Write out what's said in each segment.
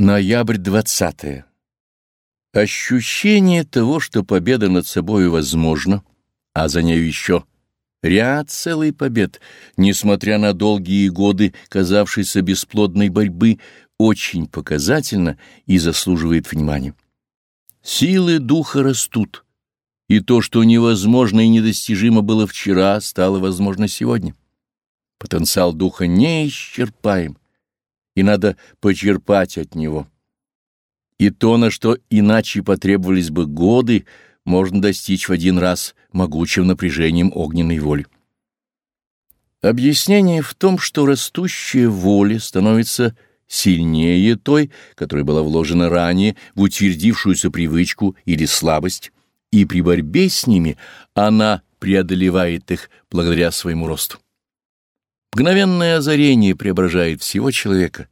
Ноябрь 20. Ощущение того, что победа над собой возможна, а за нею еще ряд целый побед, несмотря на долгие годы казавшейся бесплодной борьбы, очень показательно и заслуживает внимания. Силы духа растут, и то, что невозможно и недостижимо было вчера, стало возможно сегодня. Потенциал духа неисчерпаем и надо почерпать от него. И то, на что иначе потребовались бы годы, можно достичь в один раз могучим напряжением огненной воли. Объяснение в том, что растущая воля становится сильнее той, которая была вложена ранее в утвердившуюся привычку или слабость, и при борьбе с ними она преодолевает их благодаря своему росту. Мгновенное озарение преображает всего человека.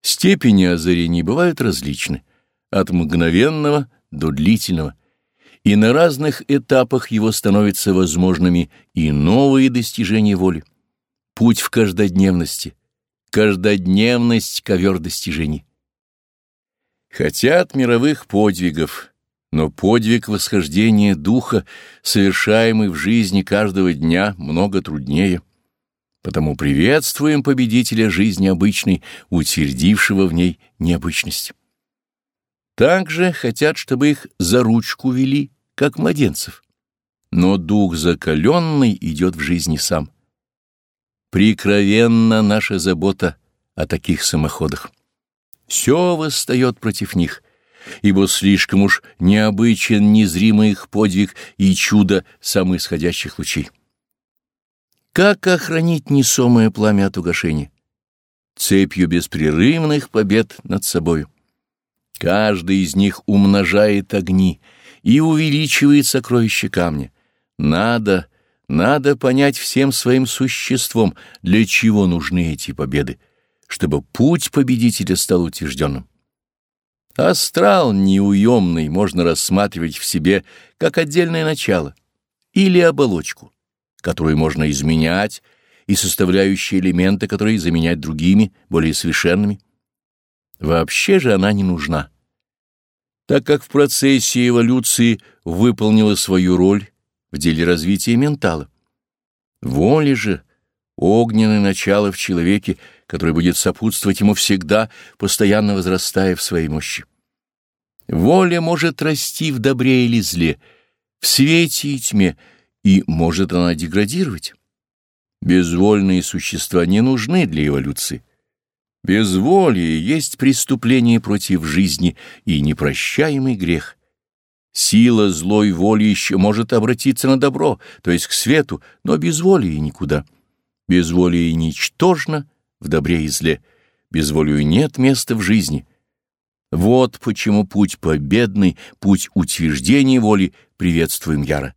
Степени озарений бывают различны, от мгновенного до длительного, и на разных этапах его становятся возможными и новые достижения воли. Путь в каждодневности, каждодневность — ковер достижений. Хотят мировых подвигов, но подвиг восхождения духа, совершаемый в жизни каждого дня, много труднее — Потому приветствуем победителя жизни обычной, утвердившего в ней необычность. Также хотят, чтобы их за ручку вели, как младенцев. Но дух закаленный идет в жизни сам. Прикровенна наша забота о таких самоходах. Все восстает против них, ибо слишком уж необычен незримый их подвиг и чудо самоисходящих лучей. Как охранить несомое пламя от угошения? Цепью беспрерывных побед над собою. Каждый из них умножает огни и увеличивает сокровища камня. Надо, надо понять всем своим существом, для чего нужны эти победы, чтобы путь победителя стал утвержденным. Астрал неуемный можно рассматривать в себе как отдельное начало или оболочку которую можно изменять, и составляющие элементы, которые заменять другими, более совершенными. Вообще же она не нужна, так как в процессе эволюции выполнила свою роль в деле развития ментала. Воля же — огненное начало в человеке, которое будет сопутствовать ему всегда, постоянно возрастая в своей мощи. Воля может расти в добре или зле, в свете и тьме, и может она деградировать. Безвольные существа не нужны для эволюции. Безволие есть преступление против жизни и непрощаемый грех. Сила злой воли еще может обратиться на добро, то есть к свету, но безволие никуда. Безволие ничтожно в добре и зле, безволию нет места в жизни. Вот почему путь победный, путь утверждения воли приветствуем яро.